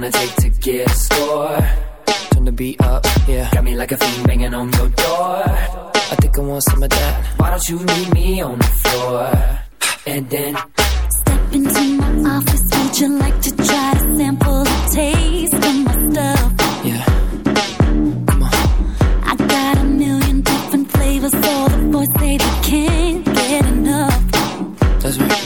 gonna take to get a score? Turn the beat up, yeah. Got me like a fiend banging on your door. I think I want some of that. Why don't you meet me on the floor? And then step into my office. Would you like to try to sample a taste of my stuff? Yeah. Come on. I got a million different flavors, so the boys say they can't get enough. That's right.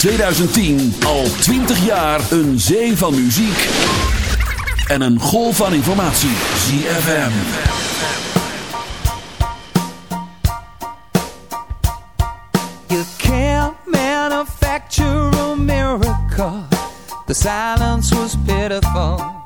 2010 al 20 jaar een zee van muziek en een golf van informatie. ZFM. You can't manufacture a miracle. The silence was pitiful.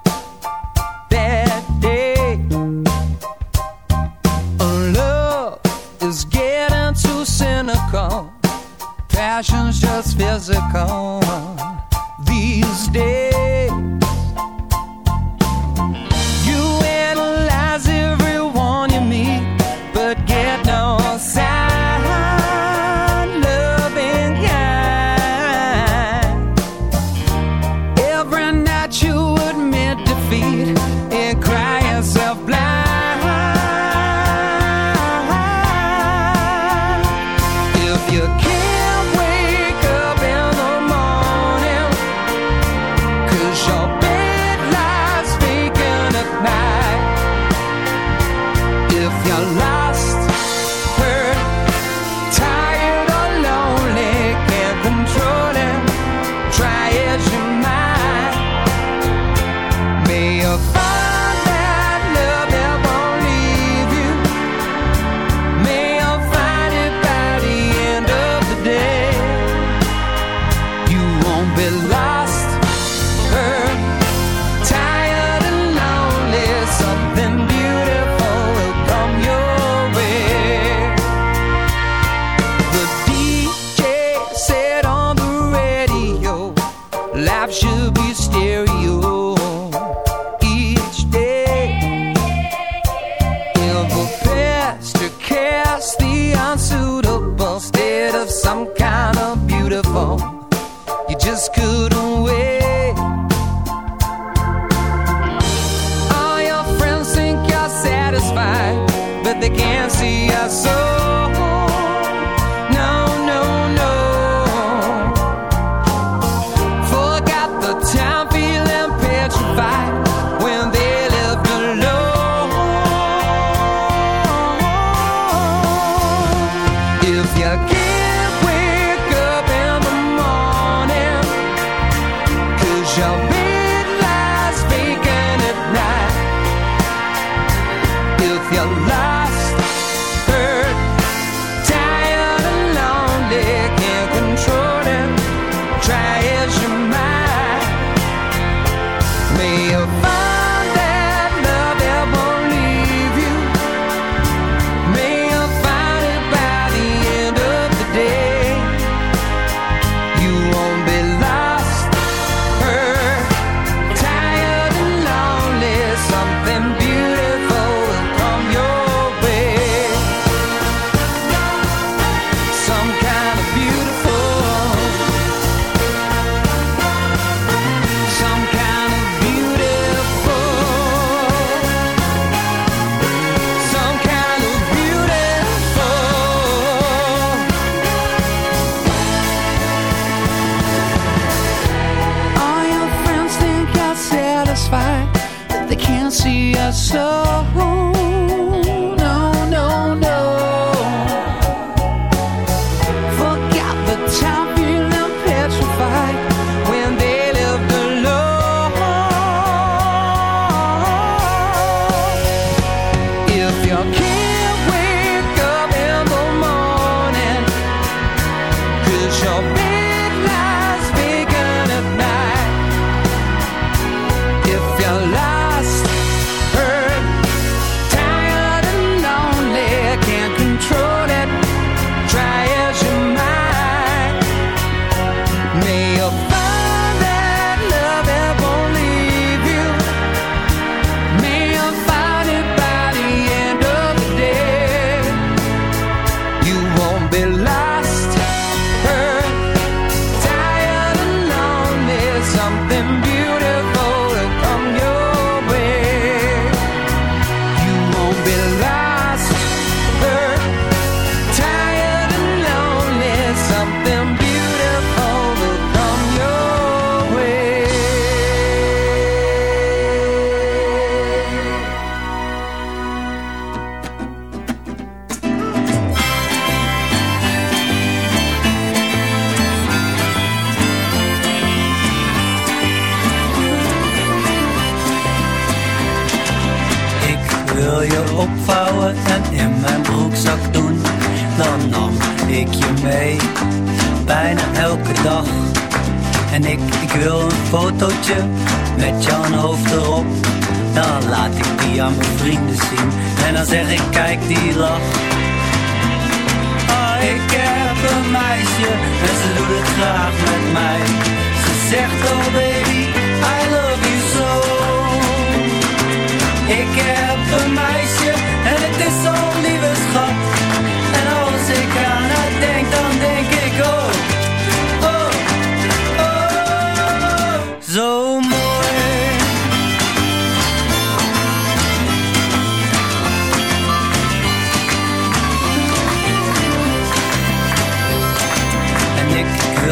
so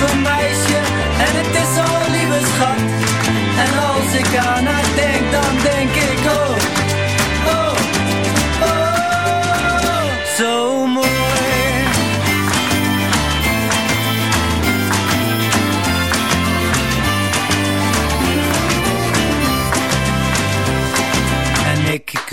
een meisje en het is zo'n lieve schat. En als ik aan haar denk, dan denk ik oh, oh,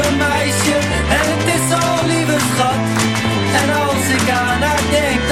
Een meisje en het is zo'n lieve schat. En als ik aan haar denk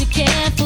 you cared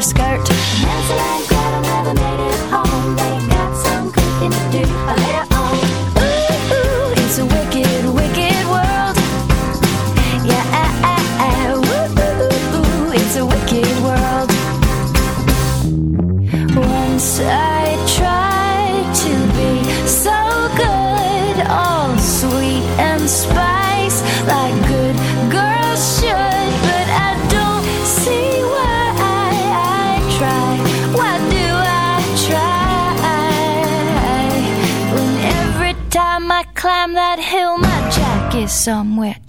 skirt.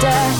death.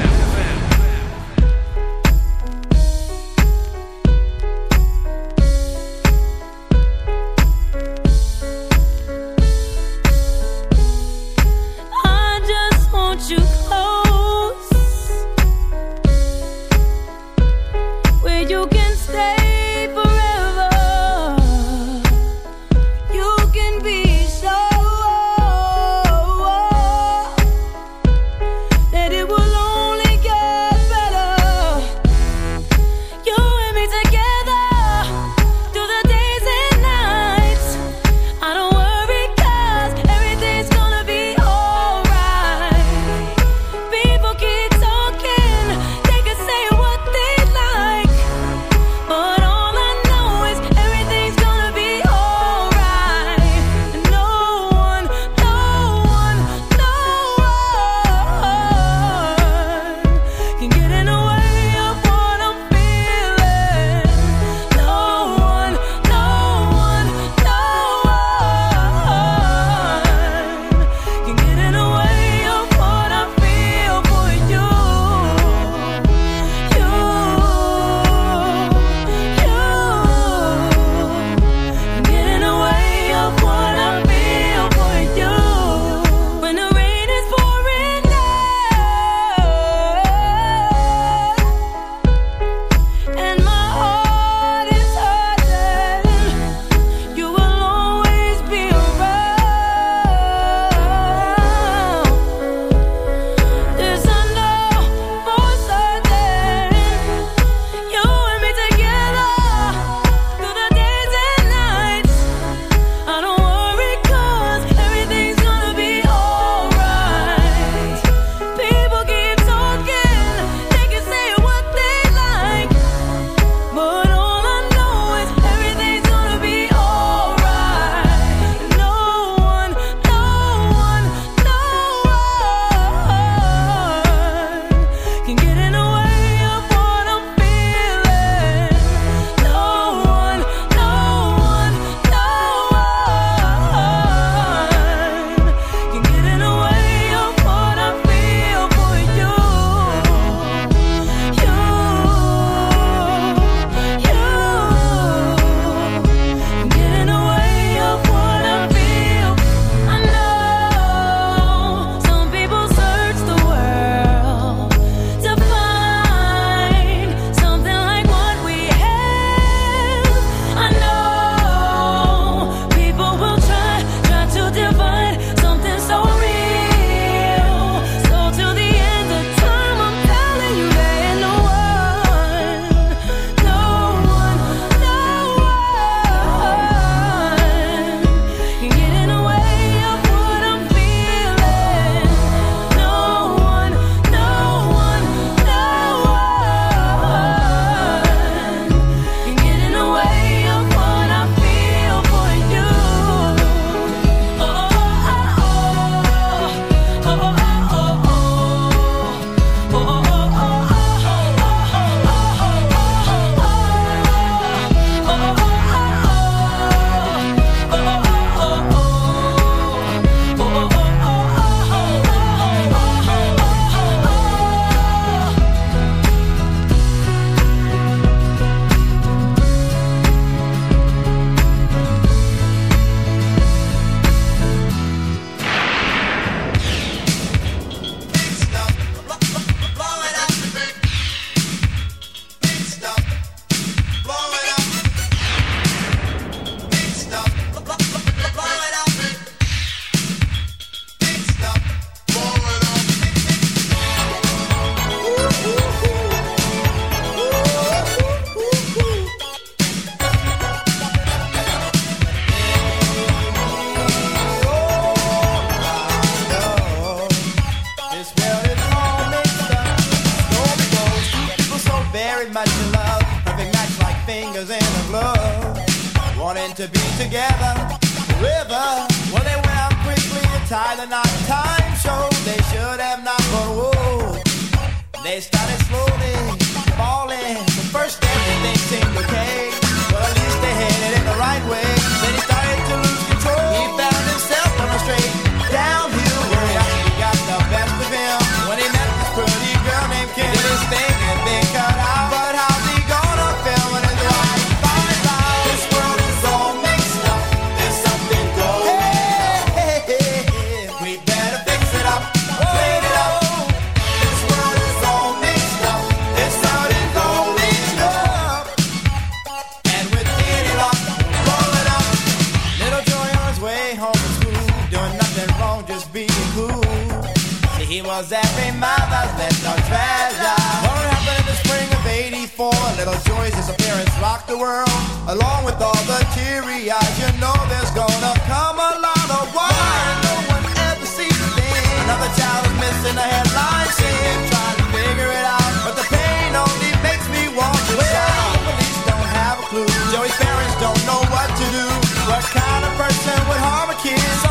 kids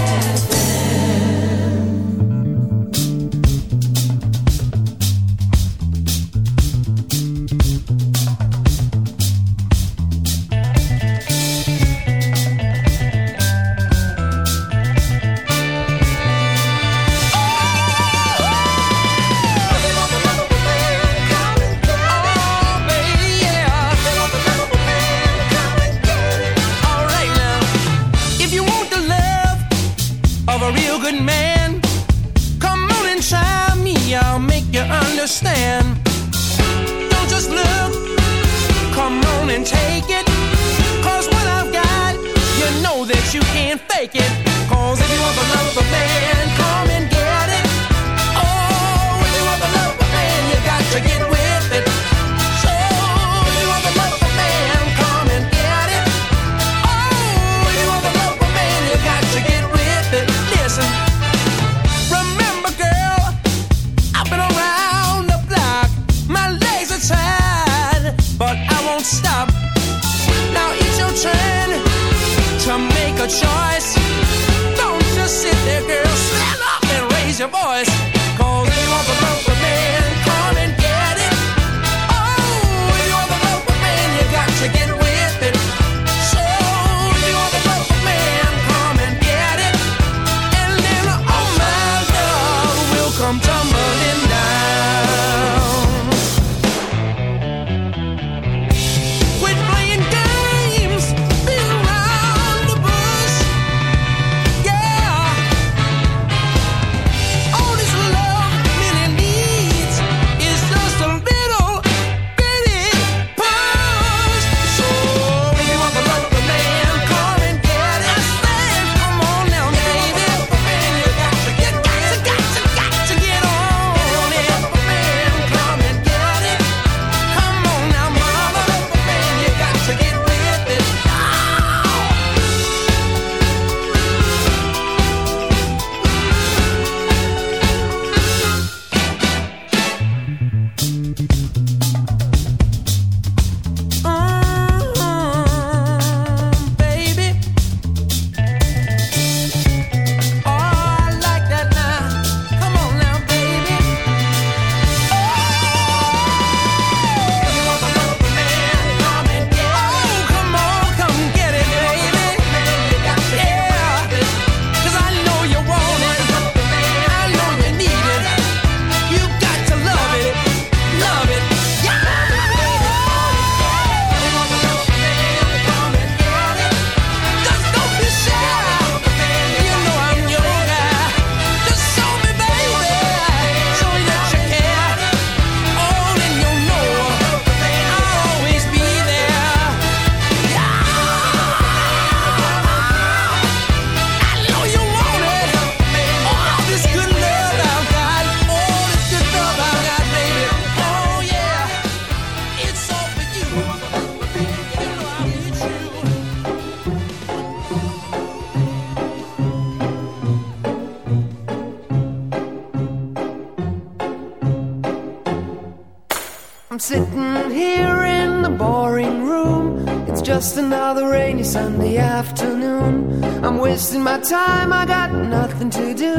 Boring room. It's just another rainy Sunday afternoon. I'm wasting my time, I got nothing to do.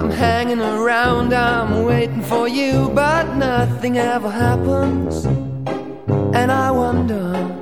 I'm hanging around, I'm waiting for you, but nothing ever happens. And I wonder.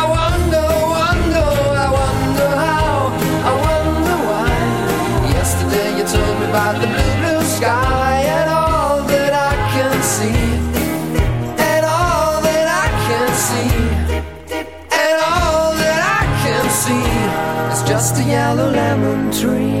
just a yellow lemon tree.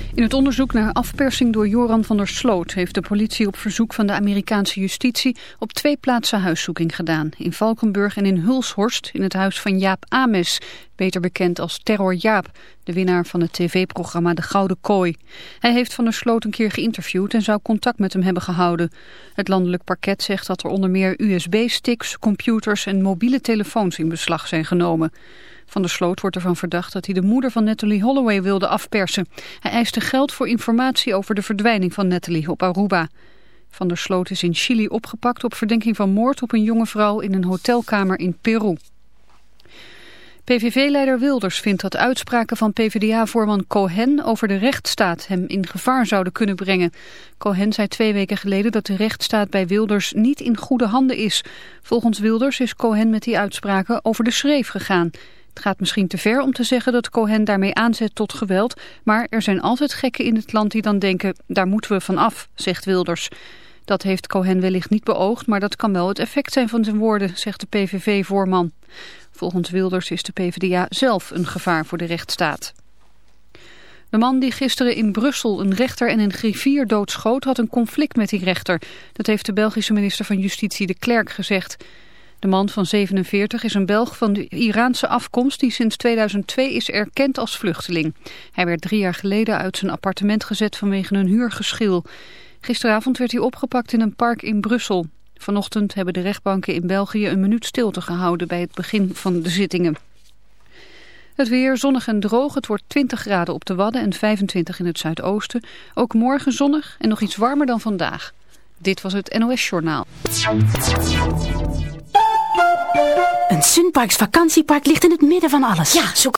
In het onderzoek naar afpersing door Joran van der Sloot... heeft de politie op verzoek van de Amerikaanse justitie... op twee plaatsen huiszoeking gedaan. In Valkenburg en in Hulshorst in het huis van Jaap Ames... beter bekend als Terror Jaap, de winnaar van het tv-programma De Gouden Kooi. Hij heeft van der Sloot een keer geïnterviewd... en zou contact met hem hebben gehouden. Het landelijk parket zegt dat er onder meer USB-sticks, computers... en mobiele telefoons in beslag zijn genomen. Van der Sloot wordt ervan verdacht dat hij de moeder van Natalie Holloway wilde afpersen. Hij eiste geld voor informatie over de verdwijning van Natalie op Aruba. Van der Sloot is in Chili opgepakt op verdenking van moord op een jonge vrouw in een hotelkamer in Peru. PVV-leider Wilders vindt dat uitspraken van PvdA-voorman Cohen over de rechtsstaat hem in gevaar zouden kunnen brengen. Cohen zei twee weken geleden dat de rechtsstaat bij Wilders niet in goede handen is. Volgens Wilders is Cohen met die uitspraken over de schreef gegaan. Het gaat misschien te ver om te zeggen dat Cohen daarmee aanzet tot geweld, maar er zijn altijd gekken in het land die dan denken, daar moeten we van af, zegt Wilders. Dat heeft Cohen wellicht niet beoogd, maar dat kan wel het effect zijn van zijn woorden, zegt de PVV-voorman. Volgens Wilders is de PvdA zelf een gevaar voor de rechtsstaat. De man die gisteren in Brussel een rechter en een griffier doodschoot had een conflict met die rechter. Dat heeft de Belgische minister van Justitie de Klerk gezegd. De man van 47 is een Belg van de Iraanse afkomst die sinds 2002 is erkend als vluchteling. Hij werd drie jaar geleden uit zijn appartement gezet vanwege een huurgeschil. Gisteravond werd hij opgepakt in een park in Brussel. Vanochtend hebben de rechtbanken in België een minuut stilte gehouden bij het begin van de zittingen. Het weer zonnig en droog. Het wordt 20 graden op de Wadden en 25 in het zuidoosten. Ook morgen zonnig en nog iets warmer dan vandaag. Dit was het NOS Journaal. Een Sunparks vakantiepark ligt in het midden van alles. Ja, zoek